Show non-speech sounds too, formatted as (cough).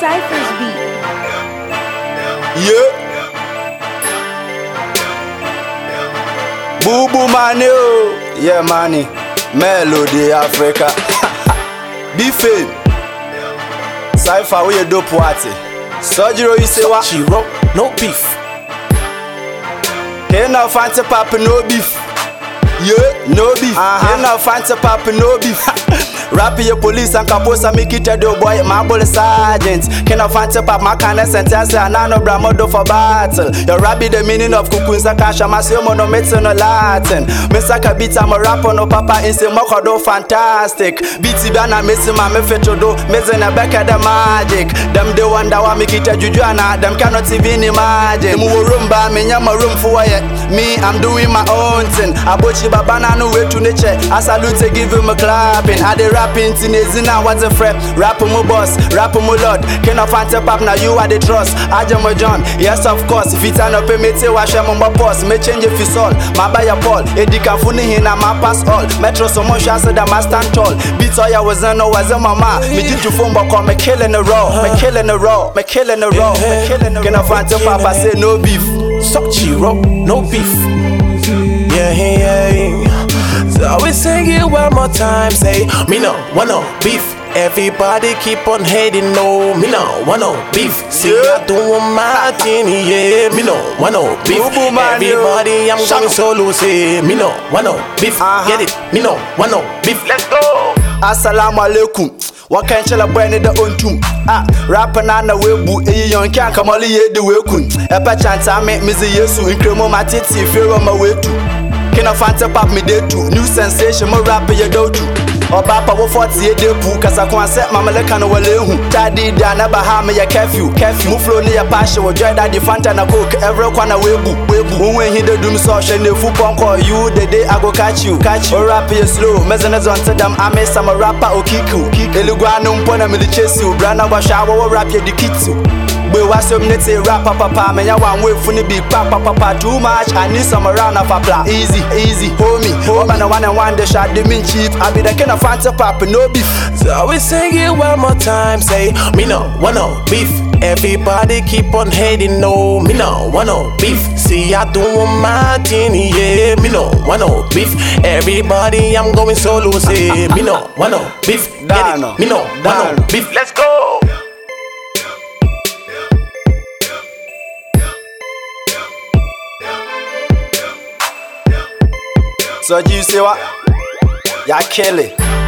Cypher's beat. Yeah. Boo boo money, oh. Yeah, money. Melody Africa. (laughs) Be fame. Cypher, we a dope party. Say what? Chiro, no beef. Ain't no fancy papa, no beef. Yeah, no beef. Uh-huh. Ain't no fancy papa, no beef. (laughs) Rap your police and kaposa make it a do boy, my bullet sergeant. Can I fancy pap my kind of sentence and I know bramodo for battle. Your rabbi the meaning of kukunsa kasha masimo no metin no Latin. Mr. Kabit I'm a rapper no papa in se mokodo fantastic. Beaty bana missing my me fetcho do, missing a back at the magic. Them they wonder why a juju and them cannot even imagine. Mu rumba me nyama room for it. Me I'm doing my own thing. Abochi babana no way to nature. I salute give him a clapping. I dey rapping Nezina what's a friend. Rap mo boss, rap mo lord. Can of fanta pap now you are the trust. Ajamo John, yes of course. If it's an open me say wash my boss. Me change if it's all. My buy a Paul. Edi kafuni hina my pass all. Metro so much as the man stand tall. Beat all ya was no was a mama. Me did to phone but call me killing the raw. Me killing the raw. Me killing the raw. Me killing the raw. Can fanta pap I say no beef. So Chiro, no beef. Yeah, yeah, yeah. So we sing it one more time. Say, me no want no beef. Everybody keep on hating, no, me no want no beef. See, I doing my thing, yeah, me no want no beef. Boo boo man, yo. Everybody, I'm Shut going up. solo, say, me no want no beef. Uh-huh. Get it? Me no want no beef. Let's go. Assalamu alaikum. Wakan chala boy ne da ontum. Ah, rapper na na webu eyi yon kan kamali ye de wekun. Epa chanta me mizi Yesu inkremo matiti fero ma wetu. Kina fanta pap me de tu. New sensation mo rap ye do tu. Oba pa wo 40 ye de pu kasa kwa se mama le kan wale hu. Tadi da na ba ha me ya curfew. Curfew mu flow ne ya passion wo joy daddy fanta na coke every kwana webu webu. Unwe hi de dum so she ne fu ponko you the day I go catch you catch you. O rap ye slow mezene zonte dam ame sama rapper okiku. Eligwa no mpo na me chase you. Brana wa shawo wo rap ye dikitu. Gbe wa sem ne te rap pa pa pa me nya wan we fu ni big pa pa pa pa too much I need some around of pla easy easy homie homie na one and one the shot the mean cheap I be the kind of fanta pop no beef So we sing it one more time. Say, me no want no beef. Everybody keep on hating, no, me no want no beef. See, I doing my thing, yeah, me no want no beef. Everybody, I'm going solo. Say, me no want no beef. Get it? Me no want no beef. Let's go. So you say what? Ya kill it